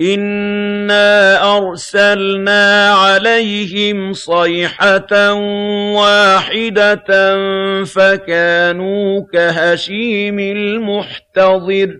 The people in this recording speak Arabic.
إِنَّا أَرْسَلْنَا عَلَيْهِمْ صَيْحَةً وَاحِدَةً فَكَانُوا كَهَشِيمِ الْمُحْتَظِرِ